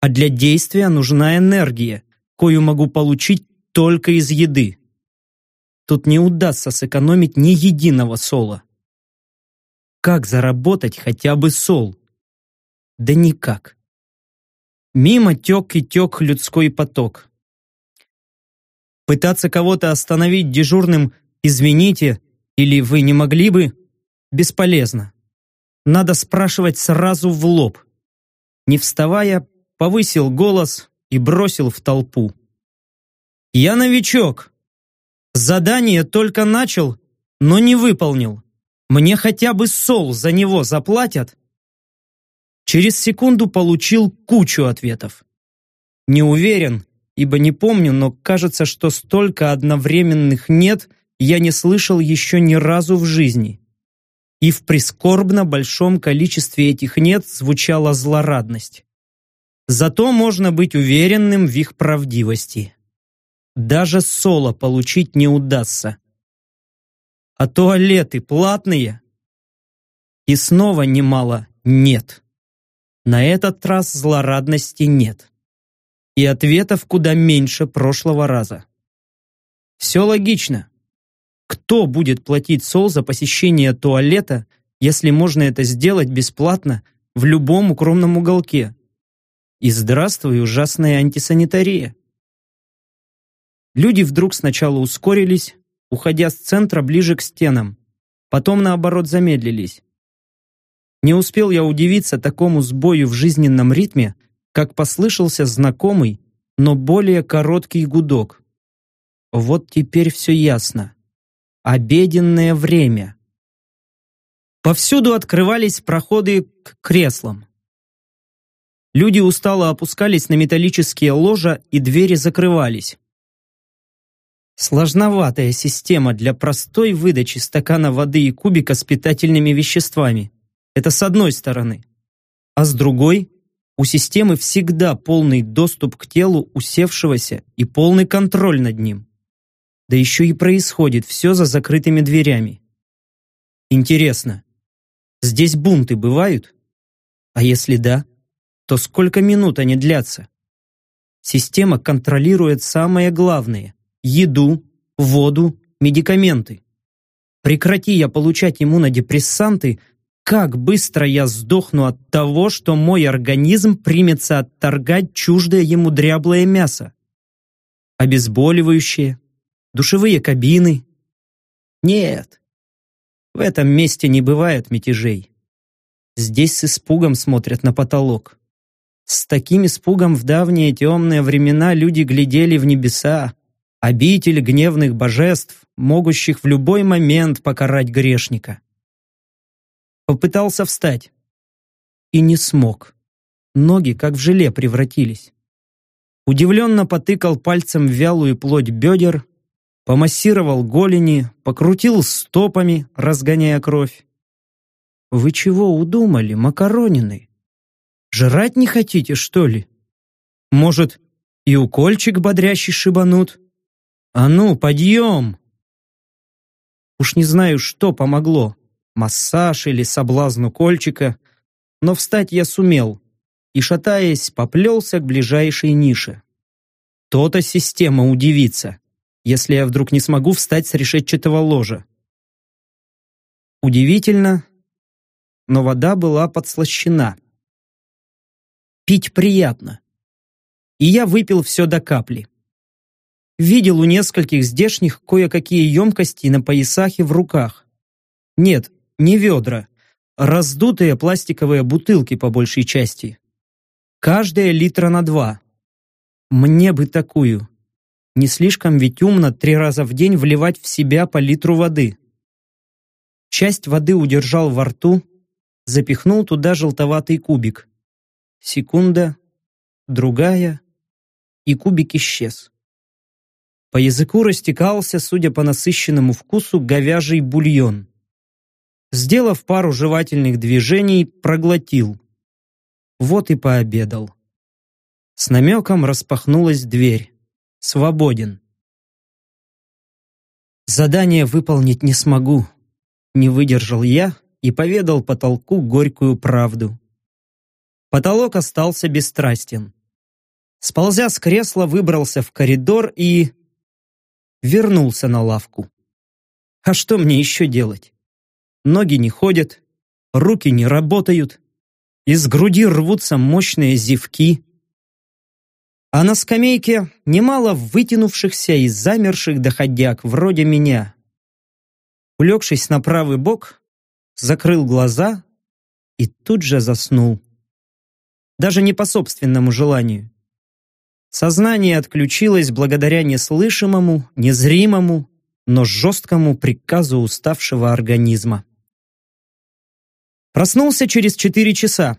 А для действия нужна энергия, кою могу получить только из еды. Тут не удастся сэкономить ни единого сола. Как заработать хотя бы сол? Да никак. Мимо тек и тек людской поток. Пытаться кого-то остановить дежурным «извините» или «вы не могли бы» бесполезно. Надо спрашивать сразу в лоб. Не вставая, повысил голос и бросил в толпу. «Я новичок. Задание только начал, но не выполнил. Мне хотя бы сол за него заплатят?» Через секунду получил кучу ответов. Не уверен, ибо не помню, но кажется, что столько одновременных «нет» я не слышал еще ни разу в жизни. И в прискорбно большом количестве этих «нет» звучала злорадность. Зато можно быть уверенным в их правдивости. Даже соло получить не удастся. А туалеты платные? И снова немало «нет». На этот раз злорадности нет и ответов куда меньше прошлого раза. Все логично. Кто будет платить сол за посещение туалета, если можно это сделать бесплатно в любом укромном уголке? И здравствуй, ужасная антисанитария. Люди вдруг сначала ускорились, уходя с центра ближе к стенам, потом, наоборот, замедлились. Не успел я удивиться такому сбою в жизненном ритме, как послышался знакомый, но более короткий гудок. Вот теперь все ясно. Обеденное время. Повсюду открывались проходы к креслам. Люди устало опускались на металлические ложа, и двери закрывались. Сложноватая система для простой выдачи стакана воды и кубика с питательными веществами. Это с одной стороны. А с другой у системы всегда полный доступ к телу усевшегося и полный контроль над ним. Да еще и происходит все за закрытыми дверями. Интересно, здесь бунты бывают? А если да, то сколько минут они длятся? Система контролирует самое главное – еду, воду, медикаменты. Прекрати я получать иммунодепрессанты, как быстро я сдохну от того, что мой организм примется отторгать чуждое ему дряблое мясо. Обезболивающие, душевые кабины. Нет, в этом месте не бывает мятежей. Здесь с испугом смотрят на потолок. С таким испугом в давние темные времена люди глядели в небеса, обитель гневных божеств, могущих в любой момент покарать грешника. Попытался встать. И не смог. Ноги как в желе превратились. Удивленно потыкал пальцем вялую плоть бедер, помассировал голени, покрутил стопами, разгоняя кровь. «Вы чего удумали, макаронины? Жрать не хотите, что ли? Может, и укольчик бодрящий шибанут? А ну, подъем!» Уж не знаю, что помогло массаж или соблазн укольчика, но встать я сумел и, шатаясь, поплелся к ближайшей нише. То-то система удивится, если я вдруг не смогу встать с решетчатого ложа. Удивительно, но вода была подслащена. Пить приятно. И я выпил все до капли. Видел у нескольких здешних кое-какие емкости на поясах и в руках. Нет, не ведра, раздутые пластиковые бутылки по большей части. Каждая литра на два. Мне бы такую. Не слишком ведь умно три раза в день вливать в себя по литру воды. Часть воды удержал во рту, запихнул туда желтоватый кубик. Секунда, другая, и кубик исчез. По языку растекался, судя по насыщенному вкусу, говяжий бульон. Сделав пару жевательных движений, проглотил. Вот и пообедал. С намеком распахнулась дверь. Свободен. Задание выполнить не смогу. Не выдержал я и поведал потолку горькую правду. Потолок остался бесстрастен. Сползя с кресла, выбрался в коридор и... Вернулся на лавку. А что мне еще делать? ноги не ходят, руки не работают, из груди рвутся мощные зевки. А на скамейке немало вытянувшихся и замерших доходяг, вроде меня. Улегшись на правый бок, закрыл глаза и тут же заснул. даже не по собственному желанию. Сознание отключилось благодаря неслышимому, незримому, но жесткому приказу уставшего организма. Проснулся через четыре часа.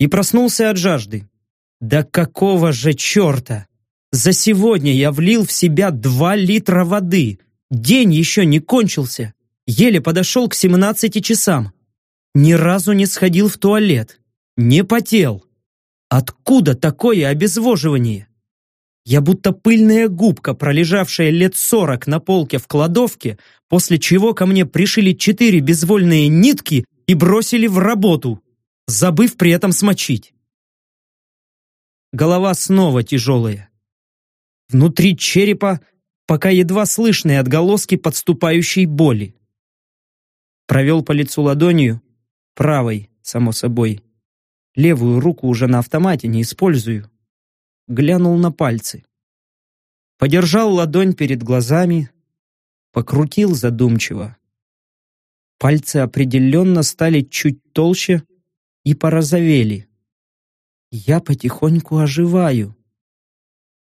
И проснулся от жажды. Да какого же черта! За сегодня я влил в себя два литра воды. День еще не кончился. Еле подошел к 17 часам. Ни разу не сходил в туалет. Не потел. Откуда такое обезвоживание? Я будто пыльная губка, пролежавшая лет сорок на полке в кладовке, после чего ко мне пришили четыре безвольные нитки и бросили в работу, забыв при этом смочить. Голова снова тяжелая. Внутри черепа пока едва слышные отголоски подступающей боли. Провел по лицу ладонью, правой, само собой. Левую руку уже на автомате не использую. Глянул на пальцы. Подержал ладонь перед глазами, покрутил задумчиво. Пальцы определенно стали чуть толще и порозовели. Я потихоньку оживаю.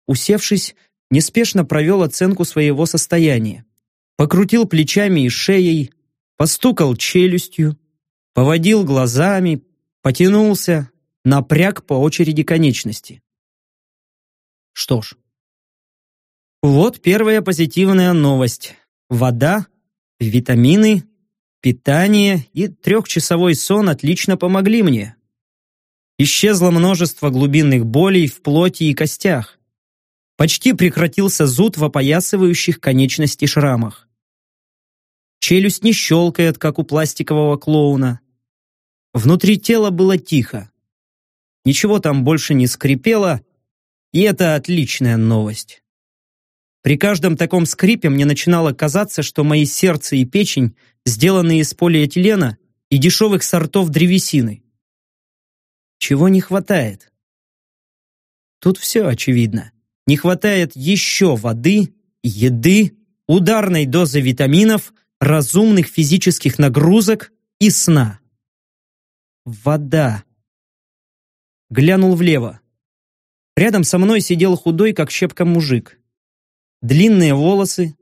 Усевшись, неспешно провел оценку своего состояния. Покрутил плечами и шеей, постукал челюстью, поводил глазами, потянулся, напряг по очереди конечности. Что ж, вот первая позитивная новость. Вода, витамины, питание и трехчасовой сон отлично помогли мне. Исчезло множество глубинных болей в плоти и костях. Почти прекратился зуд в опоясывающих конечности шрамах. Челюсть не щелкает, как у пластикового клоуна. Внутри тела было тихо. Ничего там больше не скрипело, и это отличная новость. При каждом таком скрипе мне начинало казаться, что мои сердце и печень сделаны из полиэтилена и дешевых сортов древесины. Чего не хватает? Тут все очевидно. Не хватает еще воды, еды, ударной дозы витаминов, разумных физических нагрузок и сна. Вода. Глянул влево. Рядом со мной сидел худой, как щепка мужик. Длинные волосы,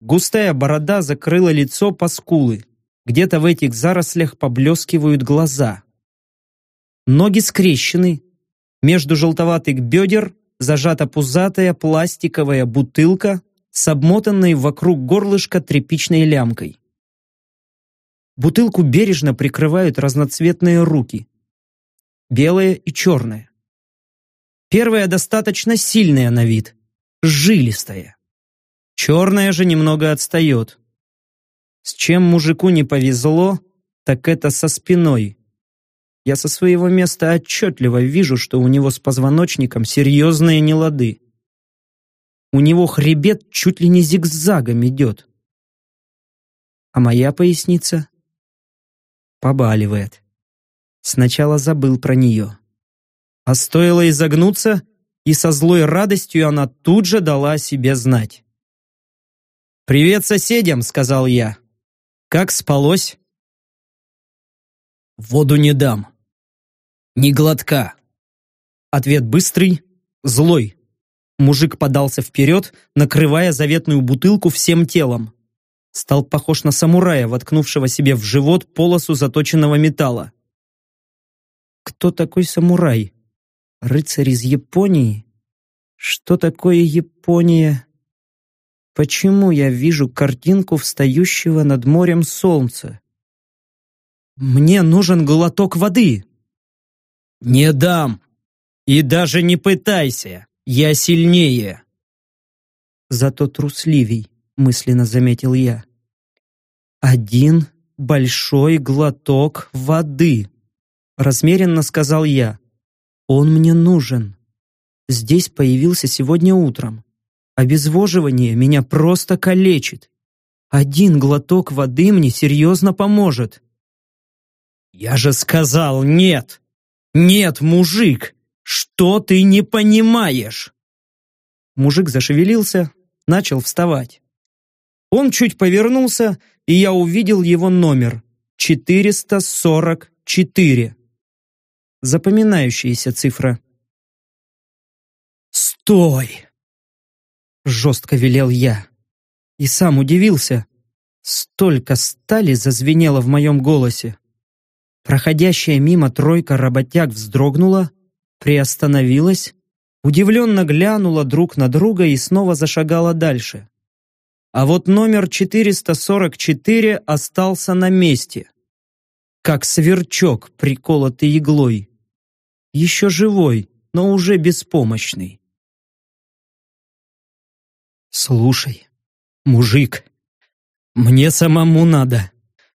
густая борода закрыла лицо по скулы. Где-то в этих зарослях поблескивают глаза. Ноги скрещены. Между желтоватых бедер зажата пузатая пластиковая бутылка с обмотанной вокруг горлышка тряпичной лямкой. Бутылку бережно прикрывают разноцветные руки. Белая и черная. Первая достаточно сильная на вид, жилистая. Черная же немного отстает. С чем мужику не повезло, так это со спиной. Я со своего места отчетливо вижу, что у него с позвоночником серьезные нелады. У него хребет чуть ли не зигзагом идет. А моя поясница побаливает. Сначала забыл про нее. А стоило изогнуться, и со злой радостью она тут же дала о себе знать. «Привет соседям», — сказал я. «Как спалось?» «Воду не дам», ни глотка. Ответ быстрый, злой. Мужик подался вперед, накрывая заветную бутылку всем телом. Стал похож на самурая, воткнувшего себе в живот полосу заточенного металла. Кто такой самурай? Рыцарь из Японии? Что такое Япония? Почему я вижу картинку встающего над морем солнца? Мне нужен глоток воды. «Не дам! И даже не пытайся! Я сильнее!» «Зато трусливей», — мысленно заметил я. «Один большой глоток воды», — размеренно сказал я. «Он мне нужен. Здесь появился сегодня утром. Обезвоживание меня просто калечит. Один глоток воды мне серьезно поможет». «Я же сказал нет!» «Нет, мужик, что ты не понимаешь?» Мужик зашевелился, начал вставать. Он чуть повернулся, и я увидел его номер — 444. Запоминающаяся цифра. «Стой!» Жестко велел я. И сам удивился. Столько стали зазвенело в моем голосе. Проходящая мимо тройка работяг вздрогнула, приостановилась, удивленно глянула друг на друга и снова зашагала дальше. А вот номер 444 остался на месте. Как сверчок, приколотый иглой. Еще живой, но уже беспомощный. «Слушай, мужик, мне самому надо.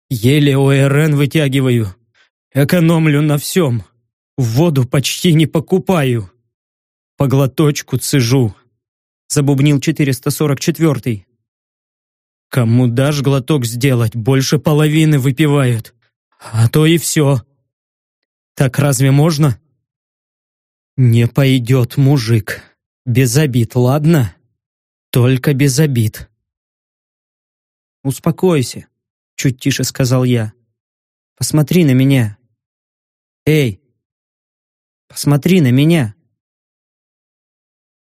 Еле ОРН вытягиваю. Экономлю на всем. Воду почти не покупаю. По глоточку цежу. Забубнил 444-й. Кому дашь глоток сделать, больше половины выпивают. А то и все. Так разве можно? Не пойдет, мужик. Без обид, ладно? Только без обид. «Успокойся», — чуть тише сказал я. «Посмотри на меня. Эй, посмотри на меня».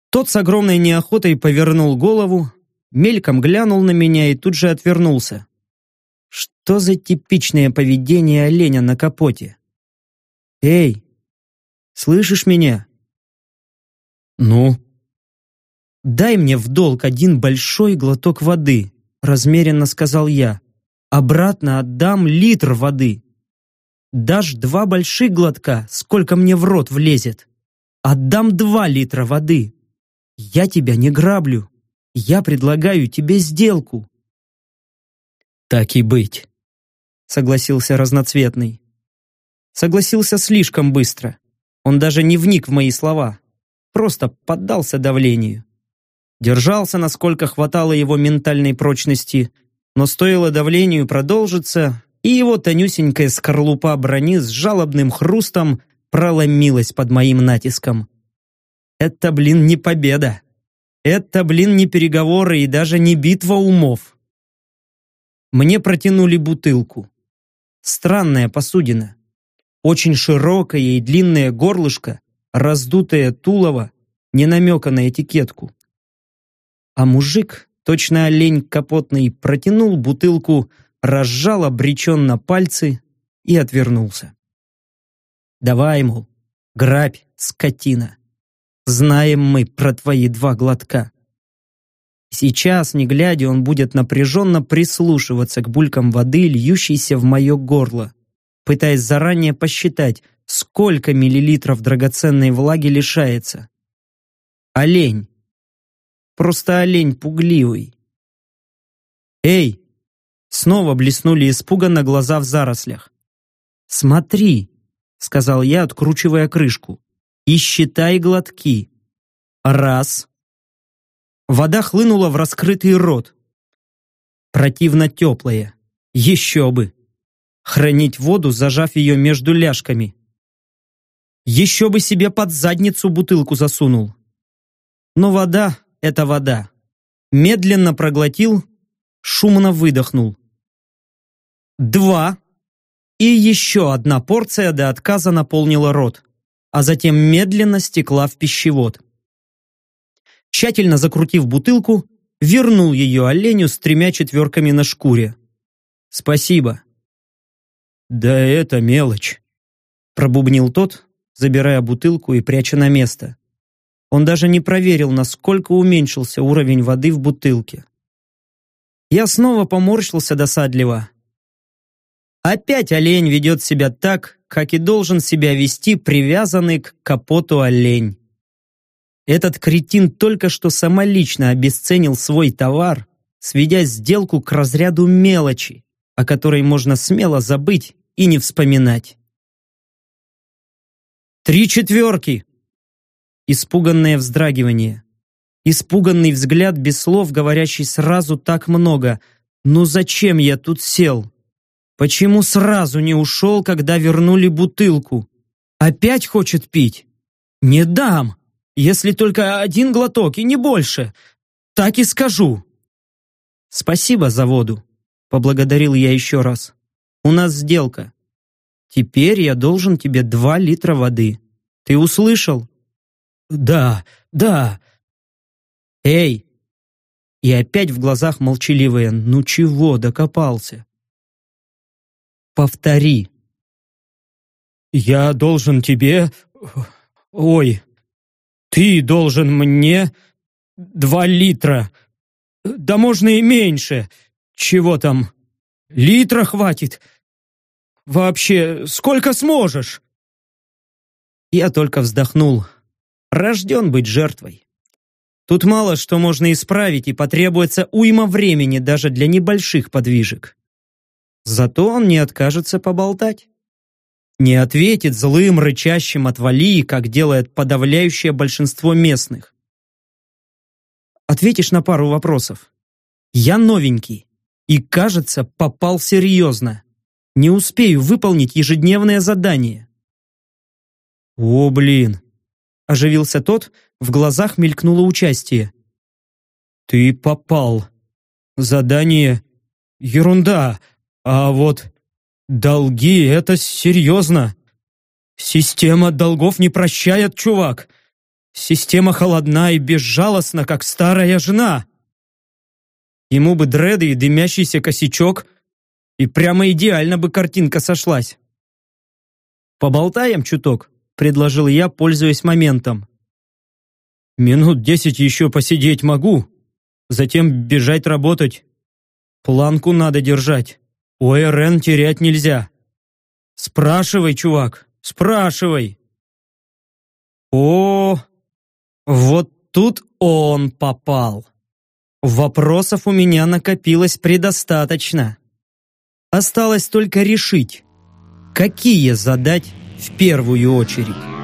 Тот с огромной неохотой повернул голову, мельком глянул на меня и тут же отвернулся. Что за типичное поведение оленя на капоте? «Эй, слышишь меня?» «Ну?» «Дай мне в долг один большой глоток воды», размеренно сказал я. «Обратно отдам литр воды». «Дашь два больших глотка, сколько мне в рот влезет?» «Отдам два литра воды». «Я тебя не граблю. Я предлагаю тебе сделку». «Так и быть», — согласился разноцветный. Согласился слишком быстро. Он даже не вник в мои слова. Просто поддался давлению держался, насколько хватало его ментальной прочности, но стоило давлению продолжиться, и его тонюсенькая скорлупа брони с жалобным хрустом проломилась под моим натиском. Это, блин, не победа. Это, блин, не переговоры и даже не битва умов. Мне протянули бутылку. Странная посудина. Очень широкое и длинное горлышко, раздутое тулово, не намека на этикетку. А мужик, точно олень капотный, протянул бутылку, разжал обреченно пальцы и отвернулся. «Давай, мол, грабь, скотина. Знаем мы про твои два глотка». Сейчас, не глядя, он будет напряженно прислушиваться к булькам воды, льющейся в мое горло, пытаясь заранее посчитать, сколько миллилитров драгоценной влаги лишается. Олень, Просто олень пугливый. «Эй!» Снова блеснули испуганно глаза в зарослях. «Смотри!» — сказал я, откручивая крышку. «И считай глотки. Раз». Вода хлынула в раскрытый рот. Противно теплая. Еще бы. Хранить воду, зажав ее между ляжками. Еще бы себе под задницу бутылку засунул. Но вода это вода. Медленно проглотил, шумно выдохнул. Два. И еще одна порция до отказа наполнила рот, а затем медленно стекла в пищевод. Тщательно закрутив бутылку, вернул ее оленю с тремя четверками на шкуре. «Спасибо». «Да это мелочь», — пробубнил тот, забирая бутылку и пряча на место. Он даже не проверил, насколько уменьшился уровень воды в бутылке. Я снова поморщился досадливо. Опять олень ведет себя так, как и должен себя вести привязанный к капоту олень. Этот кретин только что самолично обесценил свой товар, сведя сделку к разряду мелочи, о которой можно смело забыть и не вспоминать. «Три четверки!» испуганное вздрагивание. Испуганный взгляд без слов, говорящий сразу так много. «Ну зачем я тут сел? Почему сразу не ушел, когда вернули бутылку? Опять хочет пить? Не дам, если только один глоток и не больше. Так и скажу». «Спасибо за воду», — поблагодарил я еще раз. «У нас сделка». Теперь я должен тебе два литра воды. Ты услышал? Да, да. Эй! И опять в глазах молчаливая. Ну чего докопался? Повтори. Я должен тебе... Ой, ты должен мне два литра. Да можно и меньше. Чего там? Литра хватит? Вообще, сколько сможешь? Я только вздохнул. Рожден быть жертвой. Тут мало что можно исправить, и потребуется уйма времени даже для небольших подвижек. Зато он не откажется поболтать. Не ответит злым, рычащим «отвали», как делает подавляющее большинство местных. Ответишь на пару вопросов. Я новенький и, кажется, попал серьезно. Не успею выполнить ежедневное задание. О, блин! Оживился тот, в глазах мелькнуло участие. Ты попал. Задание — ерунда, а вот долги — это серьезно. Система долгов не прощает, чувак. Система холодна и безжалостна, как старая жена. Ему бы дреды и дымящийся косячок, и прямо идеально бы картинка сошлась. «Поболтаем чуток», — предложил я, пользуясь моментом. «Минут десять еще посидеть могу, затем бежать работать. Планку надо держать, ОРН терять нельзя. Спрашивай, чувак, спрашивай». О, вот тут он попал. Вопросов у меня накопилось предостаточно. Осталось только решить, какие задать в первую очередь.